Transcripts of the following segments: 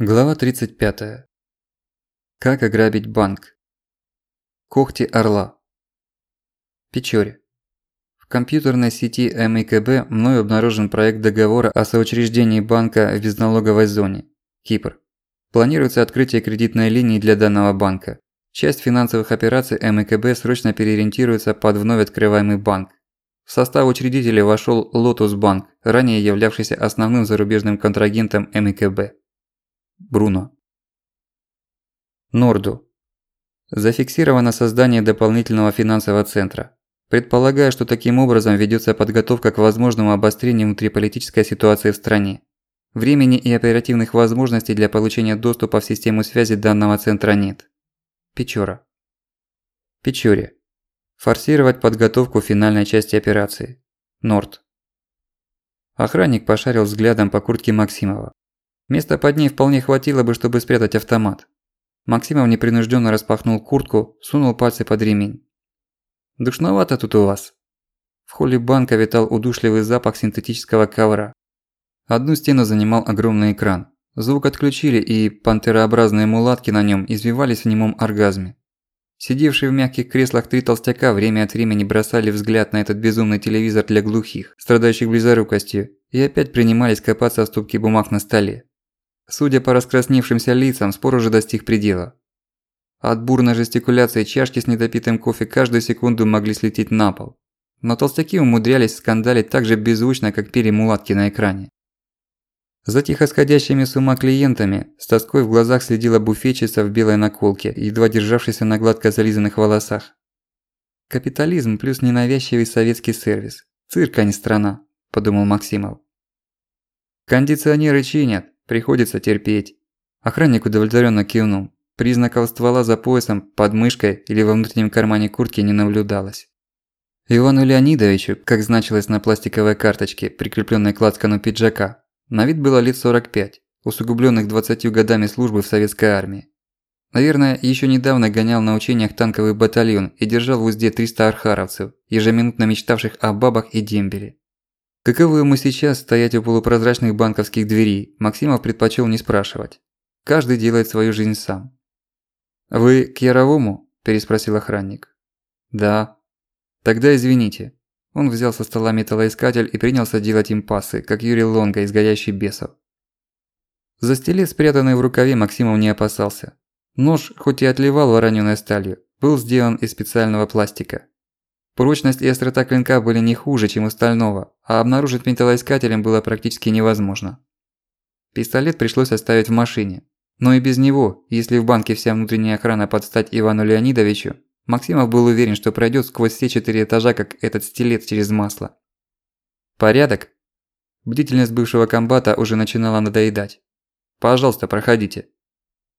Глава 35. Как ограбить банк. Когти орла. Печоре. В компьютерной сети МИКБ мною обнаружен проект договора о соучреждении банка в безналоговой зоне. Кипр. Планируется открытие кредитной линии для данного банка. Часть финансовых операций МИКБ срочно переориентируется под вновь открываемый банк. В состав учредителей вошел Lotus Bank, ранее являвшийся основным зарубежным контрагентом МИКБ. Бруно. Норду. Зафиксировано создание дополнительного финансового центра. Предполагаю, что таким образом ведется подготовка к возможному обострению внутриполитической ситуации в стране. Времени и оперативных возможностей для получения доступа в систему связи данного центра нет. Печора. Печоре. Форсировать подготовку финальной части операции. Норд. Охранник пошарил взглядом по куртке Максимова. Места под ней вполне хватило бы, чтобы спрятать автомат. Максимов непринужденно распахнул куртку, сунул пальцы под ремень. «Душновато тут у вас». В холле банка витал удушливый запах синтетического ковра. Одну стену занимал огромный экран. Звук отключили, и пантерообразные мулатки на нем извивались в немом оргазме. Сидевшие в мягких креслах три толстяка время от времени бросали взгляд на этот безумный телевизор для глухих, страдающих близорукостью, и опять принимались копаться в ступке бумаг на столе. Судя по раскрасневшимся лицам, спор уже достиг предела. От бурной жестикуляции чашки с недопитым кофе каждую секунду могли слететь на пол. Но толстяки умудрялись скандалить так же беззвучно, как пели мулатки на экране. За тихо сходящими с ума клиентами с тоской в глазах следила буфетчица в белой наколке, едва державшейся на гладко зализанных волосах. «Капитализм плюс ненавязчивый советский сервис. Цирк, а не страна», – подумал Максимов. «Кондиционеры чинят, Приходится терпеть. Охранник удовлетворенно кивнул. Признаков ствола за поясом, под мышкой или во внутреннем кармане куртки не наблюдалось. Ивану Леонидовичу, как значилось на пластиковой карточке, прикрепленной к лацкану пиджака, на вид было лет 45, усугублённых 20 годами службы в советской армии. Наверное, еще недавно гонял на учениях танковый батальон и держал в узде 300 архаровцев, ежеминутно мечтавших о бабах и дембеле. Каково ему сейчас стоять у полупрозрачных банковских дверей, Максимов предпочел не спрашивать. Каждый делает свою жизнь сам. «Вы к Яровому?» – переспросил охранник. «Да». «Тогда извините». Он взял со стола металлоискатель и принялся делать им пасы, как Юрий Лонга из «Горящий бесов». За стилет, спрятанный в рукаве, Максимов не опасался. Нож, хоть и отливал воронёной сталью, был сделан из специального пластика. Прочность и острота клинка были не хуже, чем у стального, а обнаружить металлоискателем было практически невозможно. Пистолет пришлось оставить в машине. Но и без него, если в банке вся внутренняя охрана подстать Ивану Леонидовичу, Максимов был уверен, что пройдет сквозь все четыре этажа, как этот стилет через масло. «Порядок?» Бдительность бывшего комбата уже начинала надоедать. «Пожалуйста, проходите».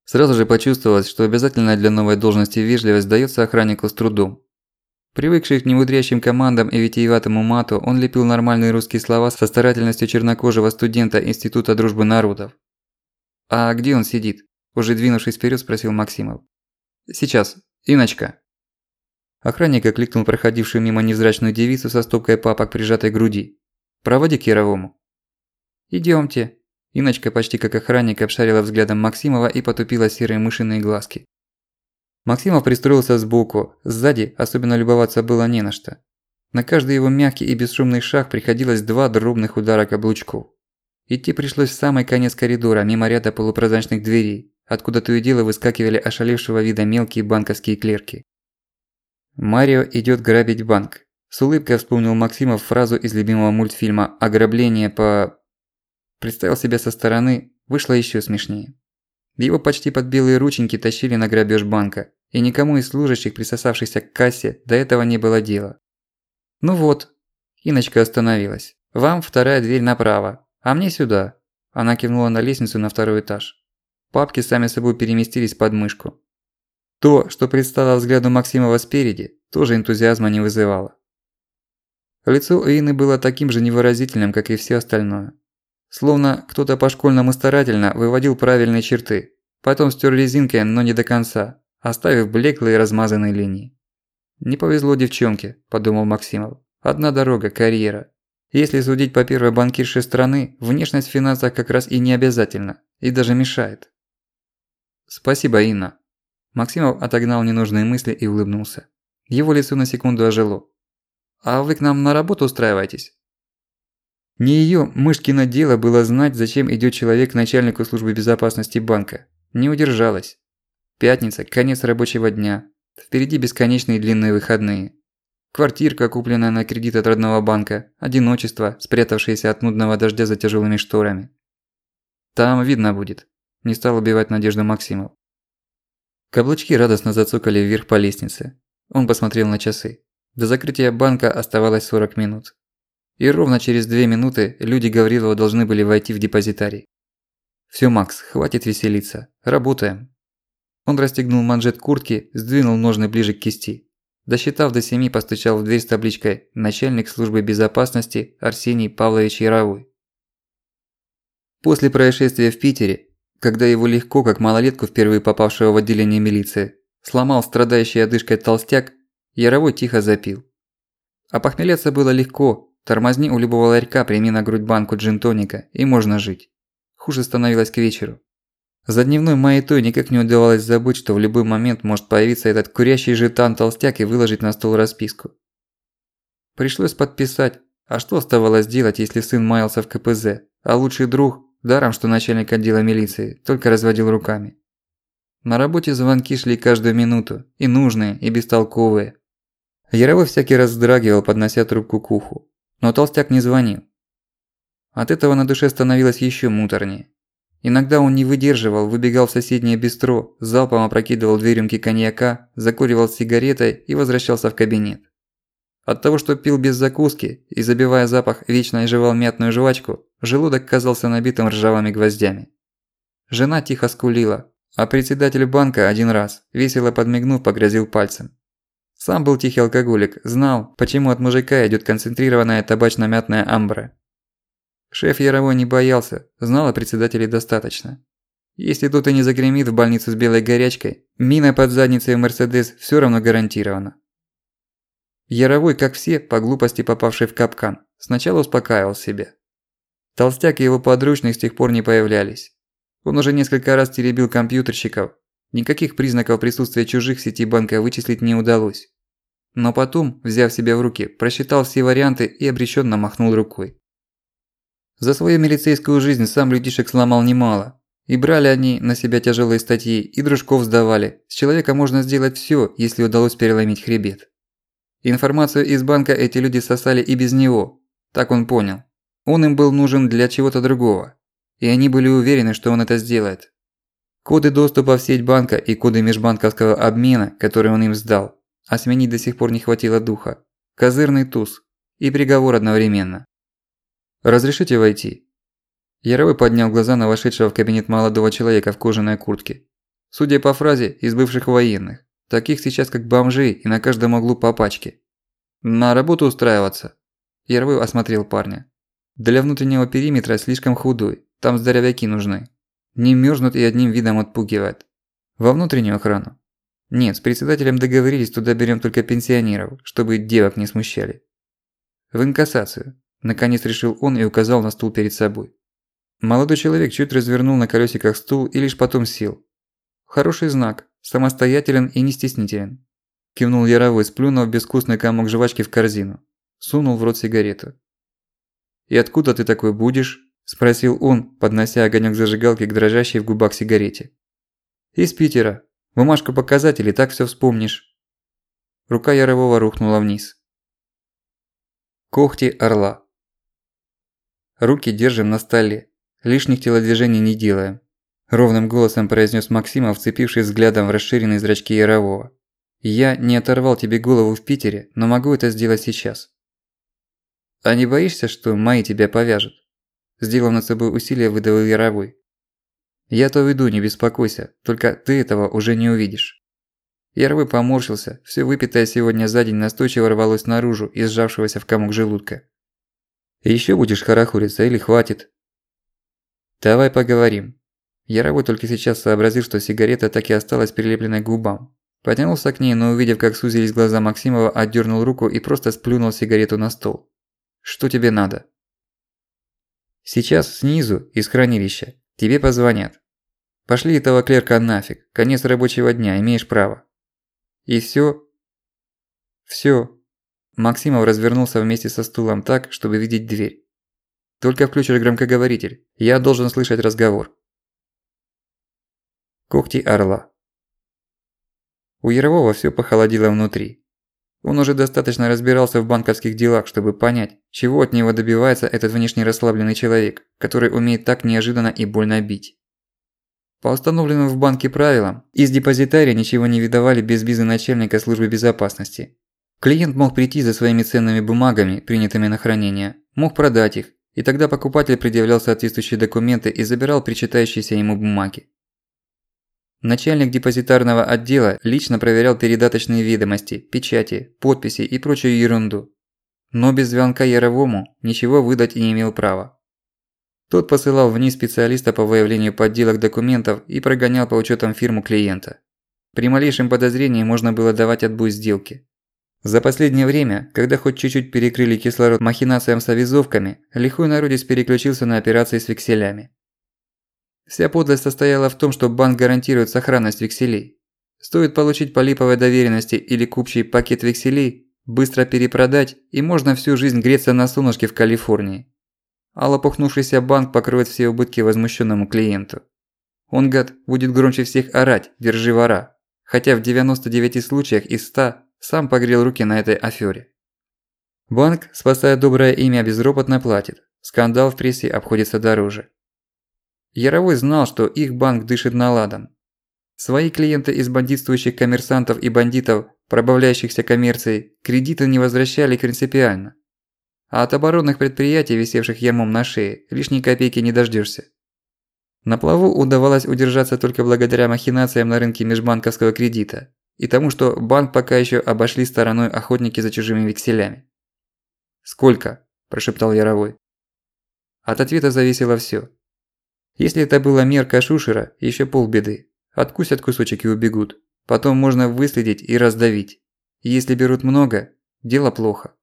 Сразу же почувствовалось, что обязательная для новой должности вежливость дается охраннику с трудом, Привыкший к немудрящим командам и витиеватому мату, он лепил нормальные русские слова со старательностью чернокожего студента Института дружбы народов. «А где он сидит?» – уже двинувшись вперед, спросил Максимов. «Сейчас. Иночка». Охранник окликнул проходившую мимо невзрачную девицу со стопкой папок, прижатой груди. «Проводи к Яровому». «Идёмте». Иночка почти как охранник обшарила взглядом Максимова и потупила серые мышиные глазки. Максимов пристроился сбоку, сзади особенно любоваться было не на что. На каждый его мягкий и бесшумный шаг приходилось два дробных удара каблучков. Идти пришлось в самый конец коридора, мимо ряда полупрозрачных дверей, откуда то и дело выскакивали ошалевшего вида мелкие банковские клерки. «Марио идёт грабить банк», – с улыбкой вспомнил Максимов фразу из любимого мультфильма «Ограбление по...» Представил себя со стороны, вышло ещё смешнее. Его почти под белые рученьки тащили на грабеж банка, и никому из служащих, присосавшихся к кассе, до этого не было дела. «Ну вот», – Иночка остановилась, – «вам вторая дверь направо, а мне сюда». Она кивнула на лестницу на второй этаж. Папки сами собой переместились под мышку. То, что предстало взгляду Максимова спереди, тоже энтузиазма не вызывало. Лицо Ины было таким же невыразительным, как и все остальное. Словно кто-то по-школьному старательно выводил правильные черты, потом стер резинкой, но не до конца, оставив блеклые размазанные линии. «Не повезло девчонке», – подумал Максимов. «Одна дорога, карьера. Если судить по первой банкирше страны, внешность в финансах как раз и не обязательно, и даже мешает. Спасибо, Инна. Максимов отогнал ненужные мысли и улыбнулся. Его лицо на секунду ожило. А вы к нам на работу устраиваетесь? Не её мышкино дело было знать, зачем идёт человек к начальнику службы безопасности банка. Не удержалась. Пятница, конец рабочего дня. Впереди бесконечные длинные выходные. Квартирка, купленная на кредит от родного банка, одиночество, спрятавшееся от нудного дождя за тяжелыми шторами. Там видно будет. Не стал убивать надежду Максимов. Каблучки радостно зацокали вверх по лестнице. Он посмотрел на часы. До закрытия банка оставалось 40 минут. И ровно через 2 минуты люди Гаврилова должны были войти в депозитарий. «Всё, Макс, хватит веселиться. Работаем». Он расстегнул манжет куртки, сдвинул ножны ближе к кисти. Досчитав до семи, постучал в дверь с табличкой «Начальник службы безопасности Арсений Павлович Яровой». После происшествия в Питере, когда его легко, как малолетку впервые попавшего в отделение милиции, сломал страдающий одышкой толстяк, Яровой тихо запил. А похмеляться было легко, тормозни у любого ларька, прими на грудь банку джин-тоника, и можно жить. Хуже становилось к вечеру. За дневной маятой никак не удавалось забыть, что в любой момент может появиться этот курящий жетан-толстяк и выложить на стол расписку. Пришлось подписать, а что оставалось делать, если сын маялся в КПЗ, а лучший друг, даром что начальник отдела милиции, только разводил руками. На работе звонки шли каждую минуту, и нужные, и бестолковые. Яровой всякий раз вздрагивал, поднося трубку к уху. Но толстяк не звонил. От этого на душе становилось ещё муторнее. Иногда он не выдерживал, выбегал в соседнее бистро, залпом опрокидывал две рюмки коньяка, закуривал сигаретой и возвращался в кабинет. От того, что пил без закуски и забивая запах вечно жевал мятную жвачку, желудок казался набитым ржавыми гвоздями. Жена тихо скулила, а председатель банка один раз, весело подмигнув, погрозил пальцем. Сам был тихий алкоголик, знал, почему от мужика идёт концентрированная табачно-мятная амбра. Шеф Яровой не боялся, знал о председателе достаточно. Если тут и не загремит в больницу с белой горячкой, мина под задницей в Мерседес всё равно гарантирована. Яровой, как все, по глупости попавший в капкан, сначала успокаивал себя. Толстяк и его подручных с тех пор не появлялись. Он уже несколько раз теребил компьютерщиков. Никаких признаков присутствия чужих в сети банка вычислить не удалось. Но потом, взяв себя в руки, просчитал все варианты и обреченно махнул рукой. За свою милицейскую жизнь сам людишек сломал немало. И брали они на себя тяжелые статьи, и дружков сдавали. С человека можно сделать всё, если удалось переломить хребет. Информацию из банка эти люди сосали и без него. Так он понял. Он им был нужен для чего-то другого. И они были уверены, что он это сделает. Коды доступа в сеть банка и коды межбанковского обмена, которые он им сдал, а сменить до сих пор не хватило духа. Козырный туз. И приговор одновременно. «Разрешите войти?» Яровой поднял глаза на вошедшего в кабинет молодого человека в кожаной куртке. Судя по фразе, из бывших военных. Таких сейчас как бомжи и на каждом углу по пачке. «На работу устраиваться?» Яровой осмотрел парня. «Для внутреннего периметра слишком худой, там здоровяки нужны. Не мёрзнут и одним видом отпугивают. Во внутреннюю охрану?» «Нет, с председателем договорились, туда берем только пенсионеров, чтобы девок не смущали». «В инкассацию. Наконец решил он и указал на стул перед собой. Молодой человек чуть развернул на колёсиках стул и лишь потом сел. Хороший знак, самостоятелен и не стеснителен. Кивнул Яровой, сплюнув безвкусный комок жвачки в корзину. Сунул в рот сигарету. «И откуда ты такой будешь?» – спросил он, поднося огонёк зажигалки к дрожащей в губах сигарете. «Из Питера. Бумажку показателей, так всё вспомнишь». Рука Ярового рухнула вниз. Когти орла. Руки держим на столе. Лишних телодвижений не делаем. Ровным голосом произнес Максимов, вцепившись взглядом в расширенные зрачки Ярового. «Я не оторвал тебе голову в Питере, но могу это сделать сейчас». «А не боишься, что мои тебя повяжут?» Сделав над собой усилие, выдавил Яровой. «Я то веду, не беспокойся, только ты этого уже не увидишь». Яровой поморщился, все выпитое сегодня за день настойчиво рвалось наружу из сжавшегося в комок желудка. Еще будешь хорохориться или хватит?» «Давай поговорим». Яровой только сейчас сообразил, что сигарета так и осталась прилепленной к губам. Потянулся к ней, но увидев, как сузились глаза Максимова, отдернул руку и просто сплюнул сигарету на стол. Что тебе надо?» «Сейчас снизу, из хранилища, тебе позвонят. Пошли этого клерка нафиг, конец рабочего дня, имеешь право». «И всё?» «Всё». Максимов развернулся вместе со стулом так, чтобы видеть дверь. «Только включишь громкоговоритель, я должен слышать разговор». Когти орла. У Ярового всё похолодело внутри. Он уже достаточно разбирался в банковских делах, чтобы понять, чего от него добивается этот внешне расслабленный человек, который умеет так неожиданно и больно бить. По установленным в банке правилам, из депозитария ничего не видавали без визы начальника службы безопасности. Клиент мог прийти за своими ценными бумагами, принятыми на хранение, мог продать их, и тогда покупатель предъявлял соответствующие документы и забирал причитающиеся ему бумаги. Начальник депозитарного отдела лично проверял передаточные ведомости, печати, подписи и прочую ерунду. Но без звонка Яровому ничего выдать и не имел права. Тот посылал вниз специалиста по выявлению подделок документов и прогонял по учетам фирму клиента. При малейшем подозрении можно было давать отбой сделки. За последнее время, когда хоть чуть-чуть перекрыли кислород махинациям с авизовками, лихой народец переключился на операции с векселями. Вся подлость состояла в том, что банк гарантирует сохранность векселей. Стоит получить по липовой доверенности или купчий пакет векселей, быстро перепродать, и можно всю жизнь греться на солнышке в Калифорнии. А лопухнувшийся банк покроет все убытки возмущенному клиенту. Он, гад, будет громче всех орать «держи вора», хотя в 99 случаях из 100 сам погрел руки на этой афере. Банк, спасая доброе имя, безропотно платит. Скандал в прессе обходится дороже. Яровой знал, что их банк дышит наладом. Свои клиенты из бандитствующих коммерсантов и бандитов, пробавляющихся коммерцией, кредиты не возвращали принципиально. А от оборонных предприятий, висевших ярмом на шее, лишней копейки не дождёшься. На плаву удавалось удержаться только благодаря махинациям на рынке межбанковского кредита и тому, что банк пока ещё обошли стороной охотники за чужими векселями. «Сколько?» – прошептал Яровой. От ответа зависело всё. Если это была мерка Шушера, еще полбеды. Откусят кусочек и убегут. Потом можно выследить и раздавить. если берут много, дело плохо.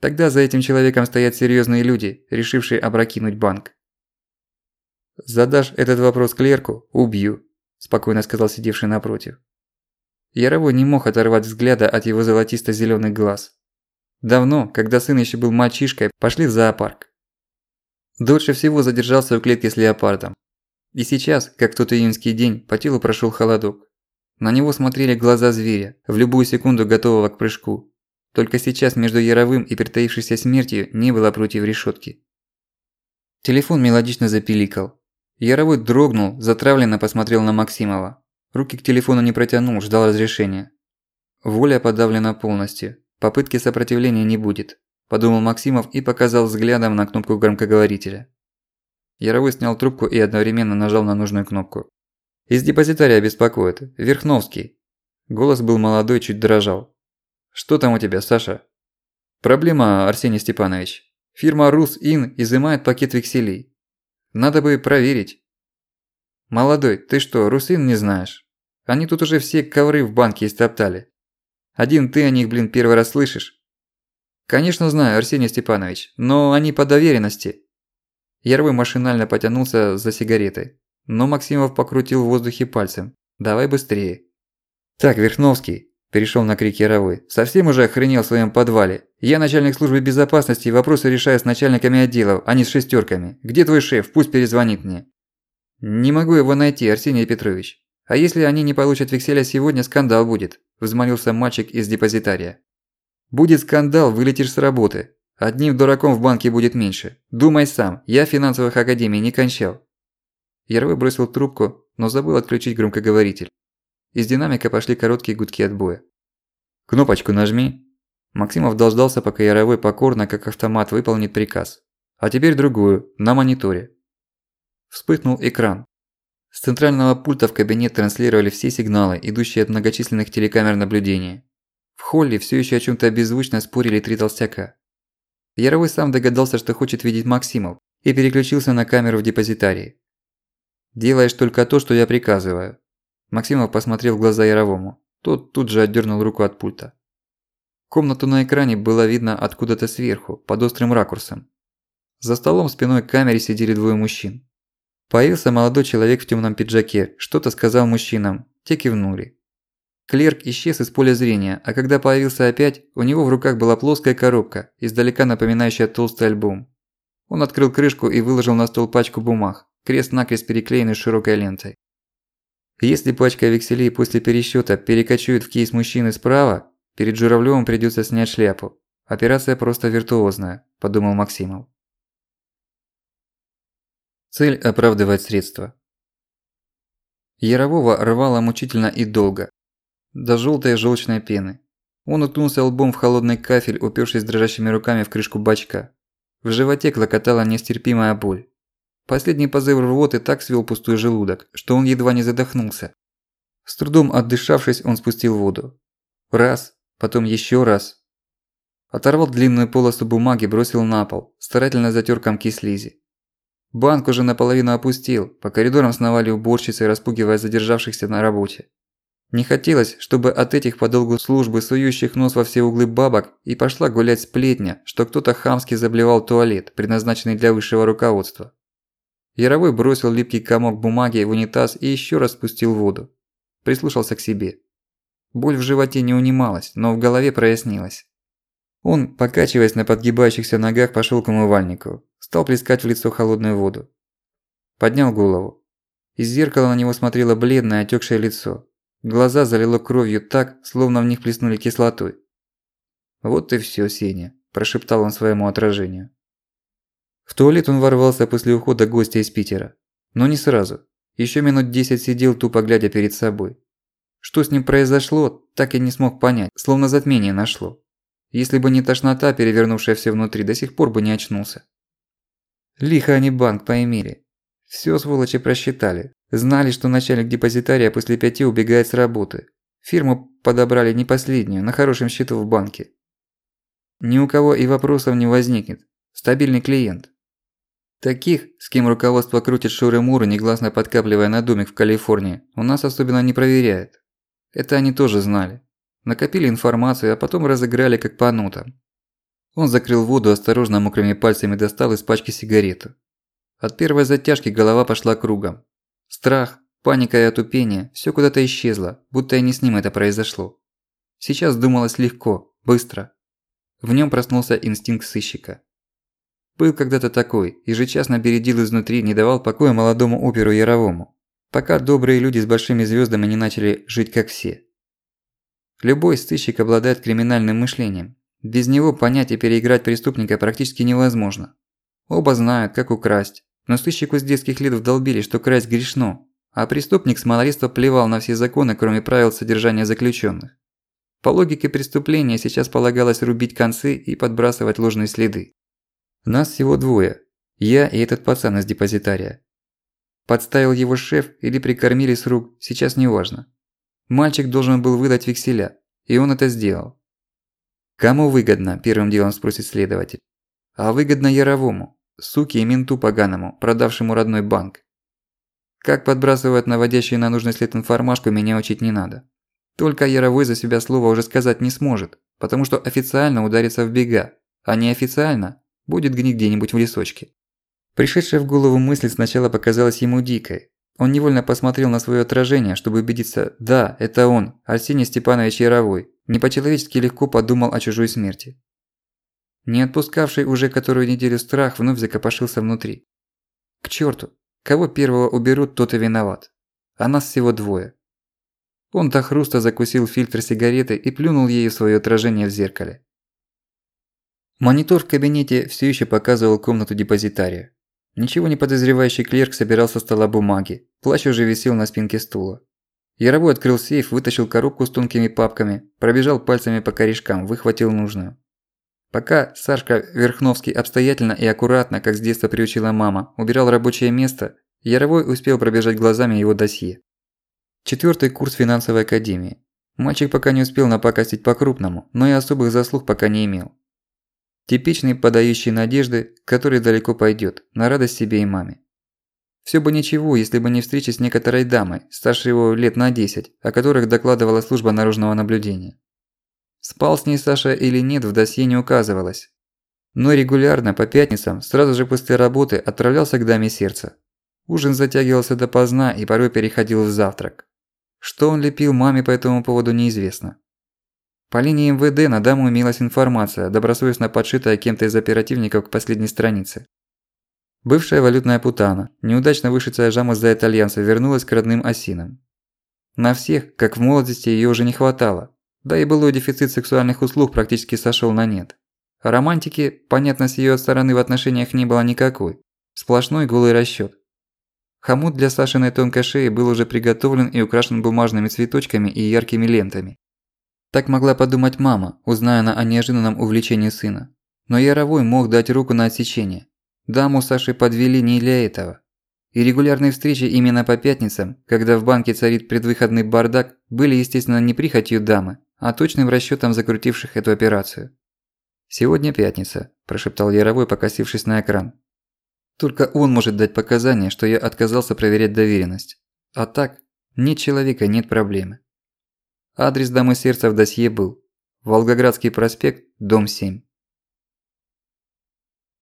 Тогда за этим человеком стоят серьезные люди, решившие опрокинуть банк. «Задашь этот вопрос клерку – убью», – спокойно сказал сидевший напротив. Яровой не мог оторвать взгляда от его золотисто зеленых глаз. Давно, когда сын еще был мальчишкой, пошли в зоопарк. Дольше всего задержался в клетке с леопардом. И сейчас, как в тот июньский день, по телу прошёл холодок. На него смотрели глаза зверя, в любую секунду готового к прыжку. Только сейчас между Яровым и притаившейся смертью не было против решётки. Телефон мелодично запиликал. Яровой дрогнул, затравленно посмотрел на Максимова. Руки к телефону не протянул, ждал разрешения. Воля подавлена полностью. Попытки сопротивления не будет. – подумал Максимов и показал взглядом на кнопку громкоговорителя. Яровой снял трубку и одновременно нажал на нужную кнопку. «Из депозитария беспокоит. Верхновский». Голос был молодой, чуть дрожал. «Что там у тебя, Саша?» «Проблема, Арсений Степанович. Фирма «Рус-Ин» изымает пакет векселей. Надо бы проверить». «Молодой, ты что, «Рус-Ин» не знаешь? Они тут уже все ковры в банке истоптали. Один ты о них, блин, первый раз слышишь. «Конечно знаю, Арсений Степанович, но они по доверенности». Яровой машинально потянулся за сигаретой, но Максимов покрутил в воздухе пальцем. «Давай быстрее». «Так, Верхновский», – перешел на крик Яровой, – «совсем уже охренел в своем подвале. Я начальник службы безопасности и вопросы решаю с начальниками отделов, а не с шестерками. Где твой шеф? Пусть перезвонит мне». «Не могу его найти, Арсений Петрович. А если они не получат векселя сегодня, скандал будет», – взмолился мальчик из депозитария. Будет скандал, вылетишь с работы. Одним дураком в банке будет меньше. Думай сам, я в финансовых академий не кончал. Яровой бросил трубку, но забыл отключить громкоговоритель. Из динамика пошли короткие гудки отбоя. «Кнопочку нажми». Максимов дождался, пока Яровой покорно, как автомат, выполнит приказ. А теперь другую, на мониторе. Вспыхнул экран. С центрального пульта в кабинет транслировали все сигналы, идущие от многочисленных телекамер наблюдения. В холле все еще о чем то беззвучно спорили три толстяка. Яровой сам догадался, что хочет видеть Максимов, и переключился на камеру в депозитарии. «Делаешь только то, что я приказываю». Максимов посмотрел в глаза Яровому. Тот тут же отдернул руку от пульта. Комнату на экране было видно откуда-то сверху, под острым ракурсом. За столом спиной к камере сидели двое мужчин. Появился молодой человек в темном пиджаке, что-то сказал мужчинам, те кивнули. Клерк исчез из поля зрения, а когда появился опять, у него в руках была плоская коробка, издалека напоминающая толстый альбом. Он открыл крышку и выложил на стол пачку бумаг, крест-накрест переклеенный широкой лентой. Если пачка векселей после пересчёта перекочует в кейс мужчины справа, перед Журавлёвым придётся снять шляпу. Операция просто виртуозная, подумал Максимов. Цель оправдывает средства. Ярового рвало мучительно и долго. До жёлтой желчной пены. Он уткнулся лбом в холодный кафель, упёршись дрожащими руками в крышку бачка. В животе клокотала нестерпимая боль. Последний позыв рвоты так свел пустой желудок, что он едва не задохнулся. С трудом отдышавшись, он спустил воду. Раз, потом еще раз. Оторвал длинную полосу бумаги, бросил на пол, старательно затер комки слизи. Банк уже наполовину опустил, по коридорам сновали уборщицы, распугивая задержавшихся на работе. Не хотелось, чтобы от этих по долгу службы сующих нос во все углы бабок и пошла гулять сплетня, что кто-то хамски заблевал туалет, предназначенный для высшего руководства. Яровой бросил липкий комок бумаги в унитаз и еще раз спустил воду. Прислушался к себе. Боль в животе не унималась, но в голове прояснилась. Он, покачиваясь на подгибающихся ногах, пошел к умывальнику. Стал плескать в лицо холодную воду. Поднял голову. Из зеркала на него смотрело бледное, отёкшее лицо. Глаза залило кровью так, словно в них плеснули кислотой. «Вот и всё, Сеня», – прошептал он своему отражению. В туалет он ворвался после ухода гостя из Питера. Но не сразу. Ещё минут десять сидел, тупо глядя перед собой. Что с ним произошло, так и не смог понять, словно затмение нашло. Если бы не тошнота, перевернувшая всё внутри, до сих пор бы не очнулся. Лихо они банк поимели. Всё сволочи просчитали. Знали, что начальник депозитария после пяти убегает с работы. Фирму подобрали не последнюю, на хорошем счету в банке. Ни у кого и вопросов не возникнет. Стабильный клиент. Таких, с кем руководство крутит шуры-муры, негласно подкапливая на домик в Калифорнии, у нас особенно не проверяет. Это они тоже знали. Накопили информацию, а потом разыграли как по нотам. Он закрыл воду, осторожно мокрыми пальцами достал из пачки сигарету. От первой затяжки голова пошла кругом. Страх, паника и отупение – всё куда-то исчезло, будто и не с ним это произошло. Сейчас думалось легко, быстро. В нём проснулся инстинкт сыщика. Был когда-то такой, ежечасно бередил изнутри, не давал покоя молодому оперу Яровому. Пока добрые люди с большими звёздами не начали жить как все. Любой сыщик обладает криминальным мышлением. Без него понять и переиграть преступника практически невозможно. Оба знают, как украсть, но сыщику с детских лет вдолбили, что красть грешно, а преступник с малолетства плевал на все законы, кроме правил содержания заключенных. По логике преступления сейчас полагалось рубить концы и подбрасывать ложные следы. Нас всего двое. Я и этот пацан из депозитария. Подставил его шеф или прикормили с рук, сейчас не важно. Мальчик должен был выдать векселя, и он это сделал. Кому выгодно, первым делом спросит следователь. А выгодно Яровому, суке и менту поганому, продавшему родной банк. Как подбрасывать наводящую на нужный след информашку, меня учить не надо. Только Яровой за себя слово уже сказать не сможет, потому что официально ударится в бега, а неофициально Будет гнить где-нибудь в лесочке. Пришедшая в голову мысль сначала показалась ему дикой. Он невольно посмотрел на своё отражение, чтобы убедиться, да, это он, Арсений Степанович Яровой, не по-человечески легко подумал о чужой смерти. Не отпускавший уже которую неделю страх вновь закопошился внутри. К чёрту, кого первого уберут, тот и виноват. А нас всего двое. Он до хруста закусил фильтр сигареты и плюнул ею своё отражение в зеркале. Монитор в кабинете все еще показывал комнату депозитария. Ничего не подозревающий клерк собирал со стола бумаги. Плащ уже висел на спинке стула. Яровой открыл сейф, вытащил коробку с тонкими папками, пробежал пальцами по корешкам, выхватил нужную. Пока Сашка Верхновский обстоятельно и аккуратно, как с детства приучила мама, убирал рабочее место, Яровой успел пробежать глазами его досье. Четвертый курс финансовой академии. Мальчик пока не успел напакостить по-крупному, но и особых заслуг пока не имел. Типичный подающий надежды, который далеко пойдет, на радость себе и маме. Всё бы ничего, если бы не встреча с некоторой дамой, старше его лет на 10, о которых докладывала служба наружного наблюдения. Спал с ней Саша или нет, в досье не указывалось. Но регулярно, по пятницам, сразу же после работы отправлялся к даме сердца. Ужин затягивался допоздна и порой переходил в завтрак. Что он лепил маме по этому поводу неизвестно. По линии МВД на даму имелась информация, добросовестно подшитая кем-то из оперативников к последней странице. Бывшая валютная путана, неудачно вышедшая жама за итальянца, вернулась к родным осинам. На всех, как в молодости, её уже не хватало. Да и былой дефицит сексуальных услуг практически сошёл на нет. романтики, понятно, с её стороны в отношениях не было никакой. Сплошной голый расчёт. Хомут для Сашиной тонкой шеи был уже приготовлен и украшен бумажными цветочками и яркими лентами. Так могла подумать мама, узная она о неожиданном увлечении сына. Но Яровой мог дать руку на отсечение. Даму Саши подвели не для этого. И регулярные встречи именно по пятницам, когда в банке царит предвыходный бардак, были, естественно, не прихотью дамы, а точным расчётом закрутивших эту операцию. «Сегодня пятница», – прошептал Яровой, покосившись на экран. «Только он может дать показания, что я отказался проверять доверенность. А так, нет человека – нет проблемы». Адрес дамы сердца в досье был. Волгоградский проспект, дом 7.